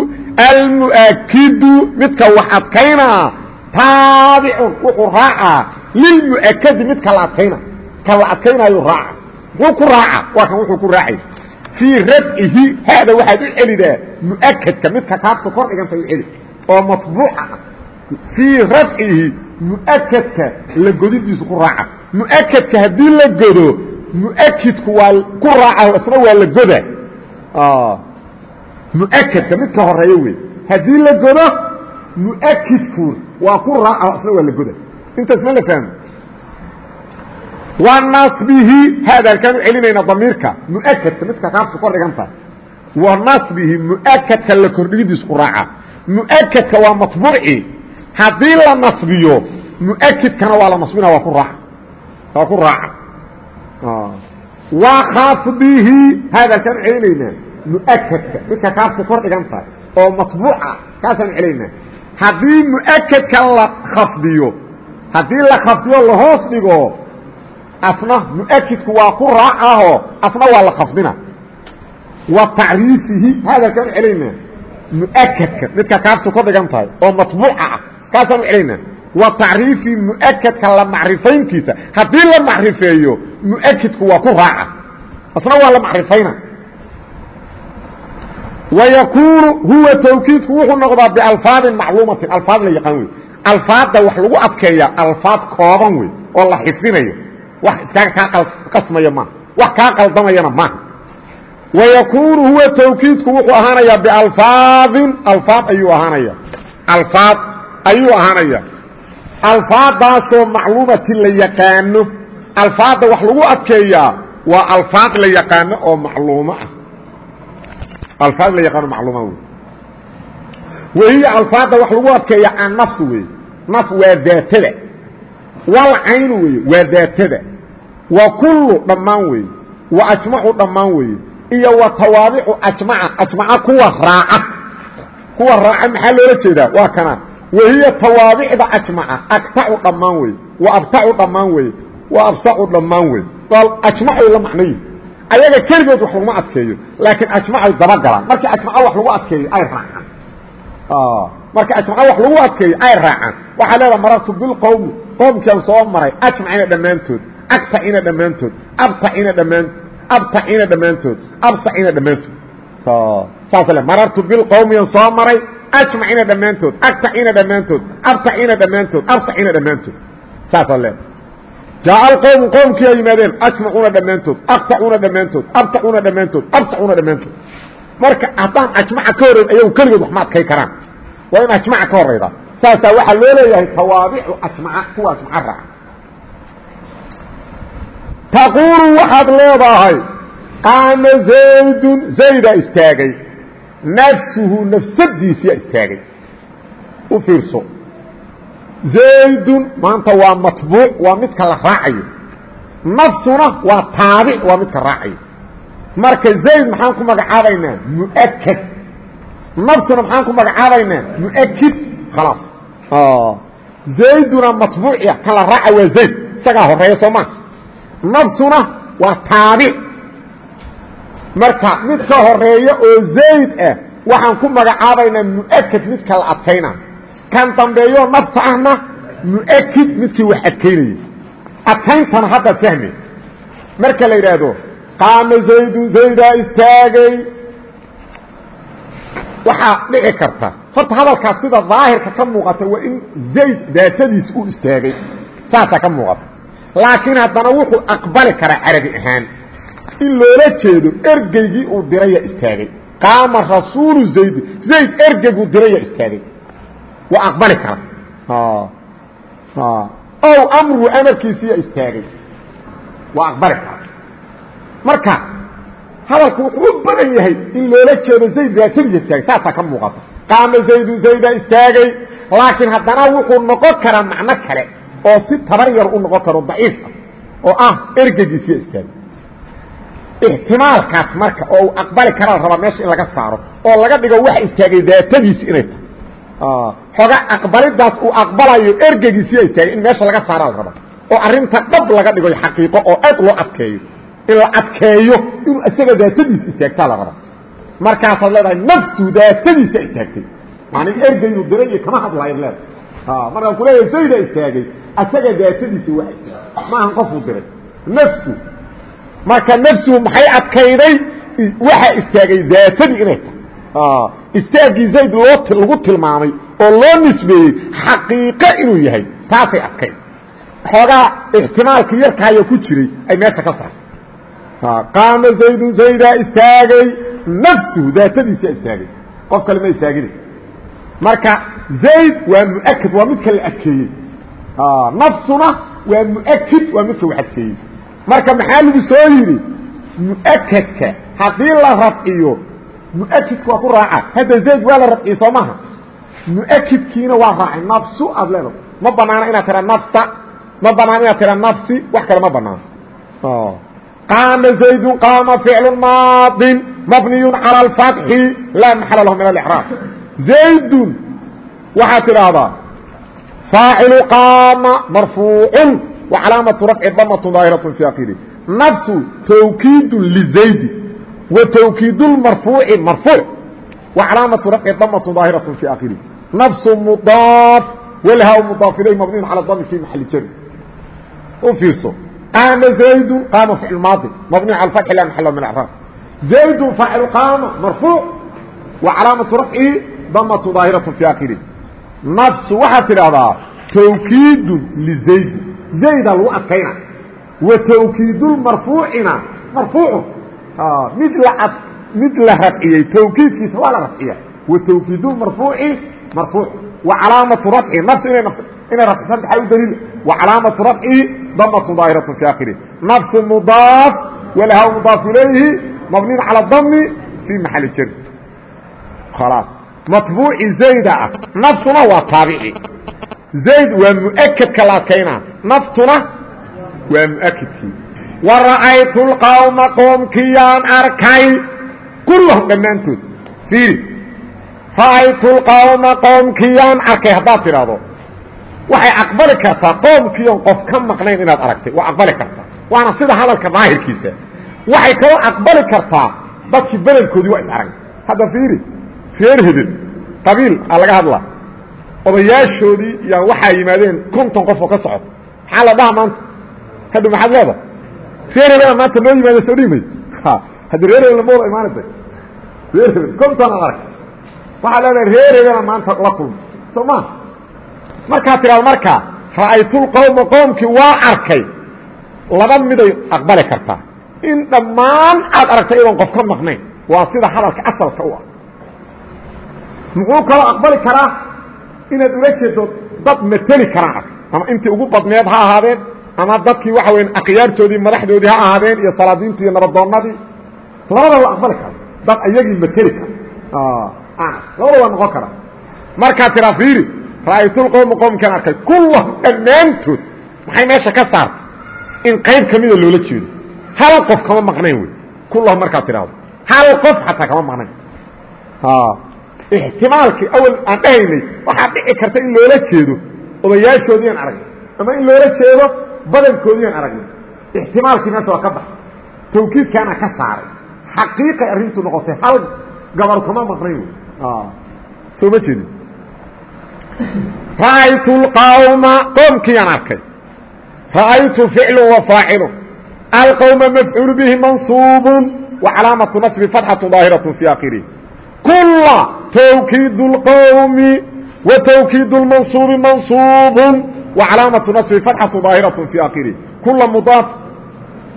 almuakidu midka wax adkaynaa taabicun wuxuu raacaa. Lilmuakadi midka la adkayna. Ka la adkaynaayo raaca. Muxuu ku raaca waa kan wuxuu ku raacay fii rafcihi haada waxaad u celidaa muakadka midka kaafta kor dhiganta u celi. Oo matbuuca. Ah fii rafcihi muakadka la godidiisu ku raaca. Muakadka haddii la godo muakidku waa ku raaca isna waa la goda muakadka midka horeeyo wey. Haddii la godo muakidku waa ku raaca isna waa la goda intaas ma la fahmo wanabihi haadaankaanu celinayna damiirka muakadka midka kaabtu kordhigan tahay wanabihi muakadka la kordhigidiis ku raaca muakadka waa maطbuuci haddii la nasbiyo muakidkana waa la nasbina waa ku raaca waa ku raaca wakafdihi haadaankaanu celinaynaa muakadka midka kaabtu kordhigan tahay oo maطbuuca kaasaanu celinaynaa haddii muakadka la khafdiyo haddii la khafdiyo lahoos dhigo afna mukidku waa ku raacaaho afna waa la khafdina. Wa tacriifihi hadalkaanu celayna mukadka midka kaaftu ka dhigan tahay oo matbuuca ah kaasaanu celaynaa wa tacriifihi mukadka la macrifayntiisa. Haddii la macrifeeyo mukidku waa ku raaca. Asna waa la macrifayna. Wayakuunu huwa tawkiidku wuxuu noqdaa bialfaadin macluumatin. Alfaad la yaqaan wey alfaadda wax lagu adkeeyaa alfaad kooban wey oo la xifdinayo wax iskaga kaa qasmaya maaha wax kaa qaldamayana maaha وaykunu huwa twkiidku wuxuu ahaanaya balfaadin alfaad ayuu ahaanaya. Alfaad ayuu ahaanaya. Alfaadaasoo macluumati la yaqaano. Alfaadda wax lagu adkeeyaa waa alfaad la yaqaano oo macluumo ah. Alfaad la yaqaano macluuma wey wahiya alfaadda wax lagu adkeeya waa daatada walcaynu wey waa daatada. Wa kullu dhammaan wey wa ajmacu dhammaan weye iyo wa tawaabicu ajmaca ajmaca kuwa raaca. Kuwa raaca maxaa loola jeedaa? Waa kana wahiya tawaabicda ajmaca agtacu dhammaan wey wa abtacu dhammaan wey wa absacu dhammaan wey ajmacay la macnayi ayaga keligood wax laguma adkeeyo laakiin ajmacay dabagalaan markii ajmaco wax lagu adkeeyo ay raacaan. Marka ajmaco wax lagu adkeeyo ay raacaan. Waxaa leedaha marartu bilqowmi qoomkian soo maray ajmacina dhammaantood agtacina dhammaantood abtacina dhammaan abtacina dhammaantood absacina dhammaantood. Saas le marartu bilqowmiyan soo maray ajmacina dhammaantood agtacina dhammaantood abtacina dhammaantood abtacina dhammaantood. Saasaa leeda jaa alqowmu qowmkii ay yimaadeen ajmacuuna dhammaantood aktacuuna dhammaantood abtacuuna dhammaantood absacuuna dhammaantood. Marka haddaan ajmaca ka horrayn ayagu keligood wax ma adkay karaan. Waa in ajmaca ka horayda saasaa waxaa loo leeyahay tawaabicu ajmaca kuwa ajmaca raaca taquulu waxaad leedahay qaama zaydun zaydaa istaagay. Nafsuhu nafsadiisiyaa istaagay. U fiirso. Zaydun maanta waa matbuuc waa midka la raacayo. Nafsuna waa taabic waa midka raacayo. Marka zayd maxaan ku magacaabaynaa muakad nafsuna maxaan ku magacaabaynaa muakid khalaas zayduna matbuucia kan la raaca waa zayd isagaa horreeya soo maa nafsuna waa taabic marka midka horreeya oo zayd ah waxaan ku magacaabaynaa muakad midka la adkayna kan dambeeyo nafta ahna muakid midkii wax adkaynayay adkayntana hadda fahme marka la yidhaahdo qaama zaydu zaydaa istaagay waxaa dhici karta horta hadalkaas sida daahirka ka muuqata waa in zayd daatadiis u istaagay. Saasaa ka muuqata laakiin haddana wuxuu aqbali karaa carabi ahaan. In loola jeedo ergeygii uu diraya istaagay. Qaama rasuulu zaydi zayd ergeyguu diraya istaagay. Waa aqbali kara ow amruhu amarkiisiiya istaagay. Waa aqbali kara marka hadalku wuxuu u badan yahay in loola jeedo zayd daatadiisa istaagay. Saasaa ka muuqata qaama zaydu zayda istaagay laakiin haddana wuxuu noqon karaa macno kale oo si tabar yar u noqon karo daciifa oo ah ergegiisiya istaagay ixtimaalkaas marka oo uu aqbali karaa rabaa meesha in laga saaro oo laga dhigo waxa istaagay daatadiisi inay tahay. Xoga aqbalidaas uu aqbalayo ergegiisiya istaagay in meesha laga saara la rabaa oo arinta dhab laga dhigo xaqiiqo oo aad loo adkeeyo. In la adkeeyo inuu isaga daatadiisa istaagtaa la raba markaasaad leedahay naftu daatadiisa istaagtay manig ergaynu diray iyo kama hadlayn leedahay markaan kuleeyahay sayda istaagay asaga daatadiisa waa istaagay. Maahan qofuu diray. Naftu marka nafsuhu maxay adkayday? Waxa istaagay daatadii inay tahay. Istaagii zayd loo lagu tilmaamay oo loo nisbeeyey xaqiiqo inuu yahay taasay adkayd. Xoogaa ixtimaalkii yarkaayo ku jiray ay meesha ka saar qaama zaydun zaydaa istaagay nafsuhu daatadiisa istaagay. Qof kale ma istaagina marka zayd waa muakid waa midka la adkeeyey. Nafsuna waa muakid waa midka wax adkeeyey. Marka maxaa lagu soo yidhi muakadka haddii la rafciyo muakidka waa ku raaca. Hadda zayd waa la rafciyey soo maha. Muakidkiina waa raacay. Nafsu aad leedahay. Ma banaano inaad tira nafsa ma banaan inaad tira nafsi wax kale ma banaano qaama zaydun qaama ficlu maadin mabniyu cala alfatxi laa maxala lahu min alraab zaydun waxaad tidhaahdaa faacilu qaama marfuucun wa calaamatu rafci damatun daahiratun fi akiri nafsu tawkiidun lizaydi wa tawkiidulmarfuuci marfuuc wa calaamatu rafci damatun daahiratun fi akiri nafsu mudaaf walhaw mudaaf ilay mabniyun cala dami fi maxali jari u fiirso qaama zaydu qaama ficlu maadi mabni al fathi la maxalo min acraab zaydun faacilu qaama marfuuc wa calaamatu rafci damatu daahiratu fi aakhiri nafsu waxaad tidhaahdaa tawkiidun lizaydin zayda lagu adkayna wa tawkiidulmarfuucina marfuucu mid la mid la rafciyey tawkiidkiisa waa la rafciya wa tawkiidulmarfuuci marfuuc wa calaamatu rafci nafsu inay inay rafcisan taxaa u daliila wa calaamatu rafci dmة ظاahiرة في akhirh نفس مضاaف wlh مضاaف ilayhi مبنiي عalى الdم في محaل jr khلاص maطبوuci زayda ah نftuna waa taaبعي زayd waa مؤkdka la adkayna نftuna waa مؤkdkii وaرa'aytu الqومa qoomkiyaan arkay kulahum dhammaantood iiri ra'aytu الqومa qoomkiyaan arkay haddaad tidhaahdo waxay aqbali kartaa qoomkiion qof ka maqnayn inaad aragtay. Waa aqbali kartaa. Waana sida hadalka daahirkiisa. Waxay kaloo aqbali kartaa dadkii bedelkoodii waa is arag hadda fiiri reer hebel qabiil aa laga hadlaa. Odayaashoodii yaa waxaa yimaadeen konton qof oo ka socota maxaa la dhaha maanta? Hadhow maxaad leeda reer hebela maanta noo yimaada soo dhimay haddi reer hebel lamooda imaanada reer hebel konton aad arag waxaad leedahay reer hebela maanta la kulma soo maa markaad tidhahdo markaa ra'aytulqowma qoomkii waa arkay. Laba miday aqbali kartaa in dhammaan aad aragtay iyadoon qof ka maqnayn waa sida hadalka asalka u ah. Muxuu kaloo aqbali karaa inaad ula jeedo dad mateli karaan ark ama intii ugu badneed ha ahaadeen ama dadkii waxa weya akhyaartoodii madaxdoodii ha ahaadeen iyo salaadiintii iyo nabadoonnadii labada waa aqbali kara dad ayagii mateli kara. Labada waa noqon kara. Markaad tiraa fiiri ra'aytulqowma qowmkaan arkay kullahum dhammaantood maxay meesha ka saartay? In qayb ka mida loola jeedo. Hal qof kama maqnayn wey. Kullahum markaad tidhaahdo hal qof xataa kama maqnayn. Ixtimaalkii awal aan dhahaynay waxaa dhici karta in loola jeedo odayaashoodiiaan aragnay ama in loola jeedo badankoodiiaan aragnay ixtimaalkii meesha waa ka baxay. Tawkiidkaana ka saaray. Xaqiiqay arrintu noqotay hal gabar kama maqnayn wey. Soo ma jeedin ra'aytu اlqawma qoomkiiyaan arkay ra'aytu ficlu wa faacilu alqowma mafcuul bihi mansuub wa calaamatu naصbi fatxatu daahiraة fi akhirih kula twkiid اlqowmi wa twkiid اlmansuubi mansuub wa calaamatu naصbi fatxatu daahiraة fi akhirih kula mudaaf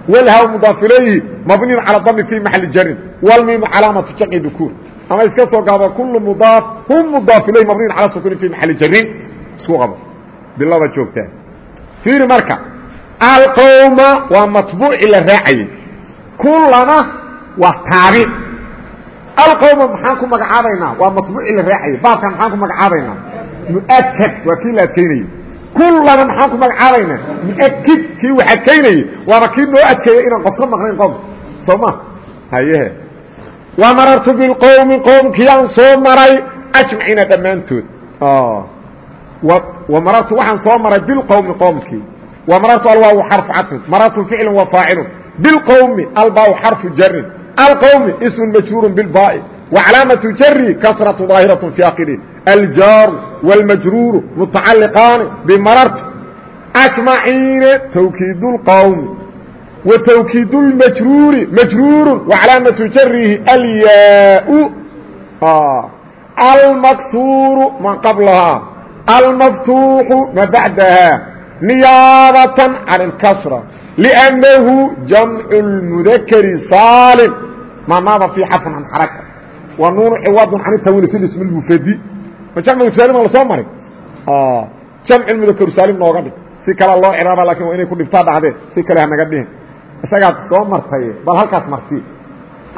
wlhaw mudaaf ilayhi mabniyu calى dami fi maxali jarin wlmimu calaamatu jamci dukuur ama iska soo gaabo kul mudaaf hum mudaaf ilayh mabniyin cala sukuni fi maxali jarin isku qabo. Bilada joogtaa fiiri marka alqowma waa matbuuci la raacayey. Kullana waa taabic alqowma maxaan ku magacaabaynaa waa matbuuci la raacayey. Baabkan maxaan ku magacaabaynaa muakad waa kii la adkaynayey kullana maxaan ku magacaabaynaa muakid kii wax adkaynayey waaba kii noo adkeeyey inaan qof ka maqnayn qom soo ma? Hayehe وmarartu bاqowmi qowmkiyaan soo maray ajmaciina dhammaantood marartu waxaan soo maray bilqowmi qowmkii wa marartu alwaawu xarfu caطfin marartu ficlu wa faacilu bilqowmi albaa xarfu jarin alqowmi ismu majhuuru bilbaai وcalaamaةu jari kasraة ظaahiraة في akiri aljaaru واlmajruuru mutacaliqaani bimararti ajmaciine twkiid اlqowmi wa twkiid اlmajruuri majruuru وcalaamaةu jarihi alyaa almaksuuru ma qablahaa almaftuuxu ma bacdaha niyaabatan can اlkasra لأnnahu jamcu اlmudakri saalim ma naaba fii xafn can xaraka wa nuunu ciwadun can itawini fi ismi mufradi ma jamcu saalim la soo maray jamci mudakru saalim nooga dhig si kale loo ciraaba lakin waa inay ku dhibtaa dhacdee si kale hanaga dhihin isagaad soo martay bal halkaas marti.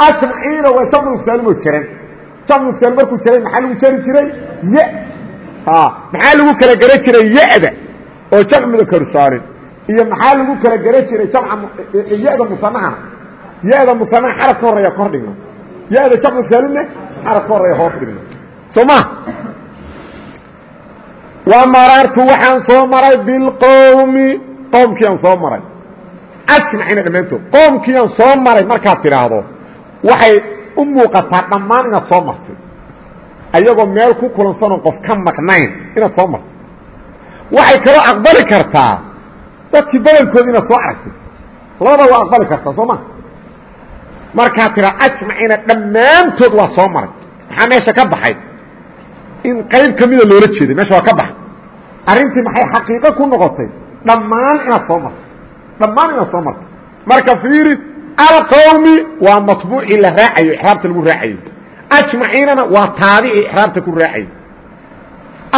Ajmaciina waa jamcu saalimo jiran jamcu saalim markuu jiray maxaa lagu jeri jiray? Y maxaa lagu kala gera jiray? Ya-da oo jamc mudakru saalim iyo maxaa lagu kala gera jiray? Jamca ya-da musanahana ya-da musanaha xaraf ka horreeya kor dhigno. Ya-da jamcu saalimne xaraf ka horreeya hoos dhigno. Soo ma wa marartu waxaan soo maray bilqowmi qoomkiiaan soo maray ajmacina dhammaantood qoomkiiaan soo maray markaad tidhaahdo waxay u muuqataa dhammaan inaad soo martay ayagoo meel ku kulansanoo qof ka maqnayn inaad soo martay waxay kaloo aqbali kartaa dadkii badankood inaad soo aragtay labada waa aqbali kartaa soo ma markaad tidhaa ajmacina dhammaantood waa soo maray maxaa meesha ka baxay in qayb ka mida loola jeeday meesha waa ka baxay arrintii maxay xaqiiqo ku noqotay dhammaan inaad soo martay dhammaan inaad soo martay marka fiiri alqowmi waa matbuucii la raacayo ixraabta lagu raacayo ajmaciinana waa taabicii ixraabta ku raacayo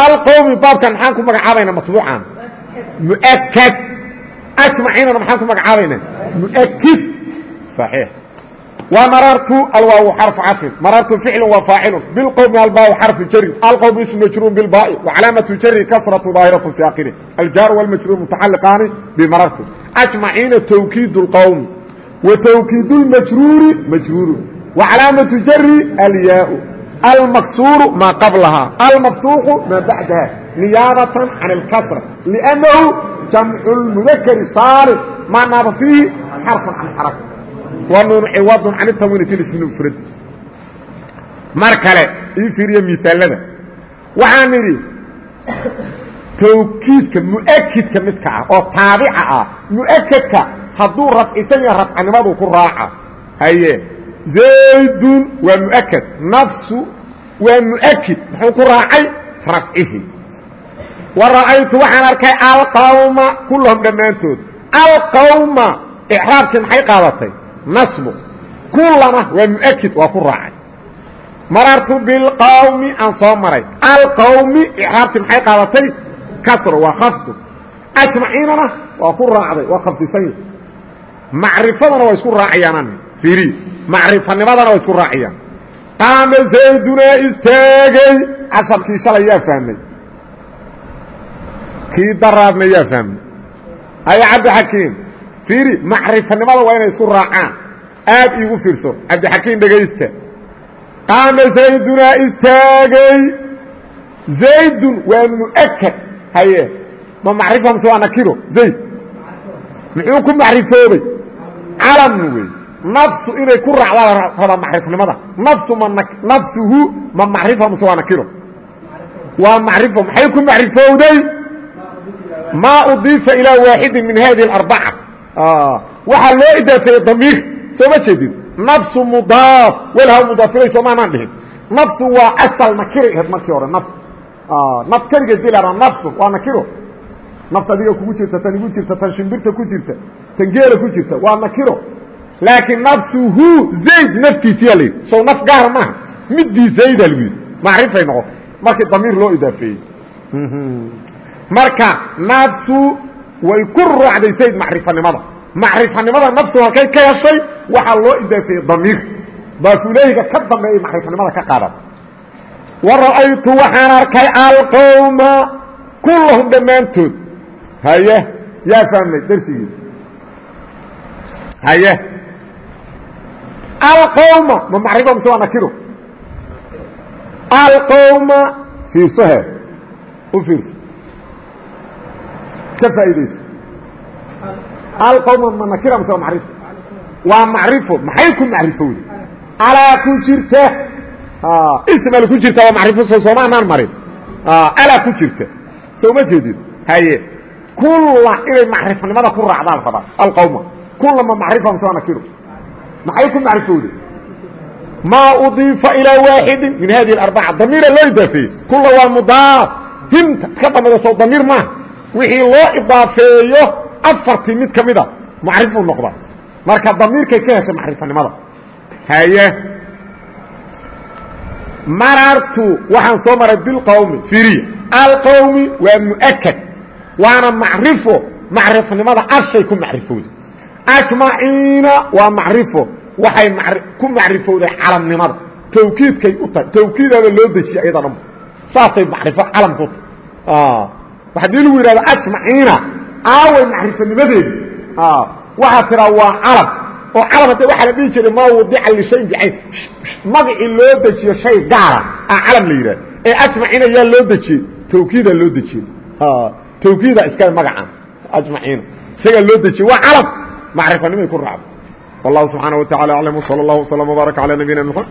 alqowmi baabkan maxaan ku magacaabaynaa matbuucan muakad ajmaciinana maxaan ku magacaabaynaa muakid صaxiix ومررت الواو حرف عطف مررت فعل وفاعل بالقوم الباء حرف جر القوم اسم مجرور بالباء وعلامة جر كسرة ظاهرة في آخره الجار والمجرور متعلقان بمررت أجمعين توكيد القوم وتوكيد المجرور مجرور وعلامة جر الياء المكسور ما قبلها المفتوح ما بعدها نيابة عن الكسرة لأنه جمع المذكر صالح ما ناب فيه حرفا عن حركة wnun ciwad can اtamwin fi ismi mfrad mar kale ii fiiriyo misaalada waxaan idhi tawkiidka muakidka midka ah oo taabica ah muakadka hadduu rafcisan yaha rafcanimadu ku raaca. Haye zaydun waa muakad nafsu waa muakid muxuu ku raacay rafcihi. Wa ra'aytu waxaan arkay alqawma kulahum dhammaantood. Alqawma icraabkii maxay qaadatay? Naصb kulana waa muakid waa ku raacay. Marartu biاlqawmi aan soo maray. Alqawmi icraabti maxay qaadatay kasro waa khafdu ajmaciinana waa ku raacday waa khafdisan macrifadana waa isku raacayaan iri macrifanimadana waa isku raacayaan. Qaama zaydunaa istaagay. Casharkii shalay yaa fahmay. Kii daraadna yaa fahmay. Haya cabdixakiim fiiri macrifanimada waa inay isku raacaan. Aad iigu fiirso cabdixakiin dhegaysta. Qaama zaydunaa istaagay. Zaydun waa mu'akad haye. Ma macrifa mase waa nakiro zayd. Muxuu ku macrifoobay? Calamna wey nafsu inay ku raacdaa rabaa macrifanimada nafsu ma nafsuhu ma macrifa mase waa nakiro waa macrifo maxay ku macrifowday maa udiifa ilaa waaxidi min hadihi اarbaca waxaa loo idaafeeye damiir. Soo ma jeedid nafsu mudaaf. Welha mudaafilay soomaanaan dhihin. Nafsu waa asal nakiray ahayd markii hore naf naf keligeed dilaana nafsu waa nakiro nafta adiga kugu jirta tan igu jirta tan shimbirta ku jirta tan geela ku jirta waa nakiro laakiin nafsuhu zayd naftiisiyaa layidhi sow naf gaara maaha midii zayda lagu yidhi macrifay noqotay markii damiir loo idaafeeyey marka nafsu way ku raacday zayd macrifanimada macrifanimada nafsu halkay ka heshay waxaa loo idaafeeyey damiir daafulehiga ka dambeeyay macrifanimada ka qaadan wa ra'aytu waxaan arkay alqowma kullahum dhammaantood haye yaa fahmay darsigii haye alqowma ma macrifa mise waa nakiro alqowma fiirso he u fiirso ka faa'iidayso alqawma ma nakira mase waa macrifo waa macrifo maxay ku macrifowda alaa ku jirta ismal ku jirta waa macrifo so sooma anaan marin alaa ku jirta soo ma jeedid haye kulla inay macrifnimada ku raacdaan rabaa alqawma kulla ma macrifa mase waa nakiro maxay ku macrifowda maa udiifa ilaa waaxidin min hadihi aarbaca damiira loo idaafeeyey kulla waa mudaaf himta iska dambayda soo damiir maaha wixii loo idaafeeyo afartii mid ka mida macrifuu noqda marka damiirkay ka heshay macrifanimada haye marartu waxaan soo maray bilqowmi firiya alqowmi waa mu'akad waana macrifo macrifnimada ashay ku macrifowda ajmaciina waa macrifo waxay ku macrifowday calamnimada. Tawkiidkay u tahay tawkiidaaba loo dejiya iyada dhanba saasay macrifo calamku tahay haddii lagu yidhahdo ajmaciina aaway macrifanimadeedi waxaa tiraa waa calam oo carab hadde waxaa la dhihi jiray maa wadica lishayin bicayn magacii loo dejiyo shay gaara a calam la yidhah ee ajmacina yaa loo dejiyey tawkiidaa loo dejiyey tawkiida iskale magacan ajmaciina. Isagaa loo dejiyey waa carab macrifanimaay ku raacda wallahu subxaana wa tacala aclam wsala allahu wasalam wbaaraka calaa nabiyina mxamed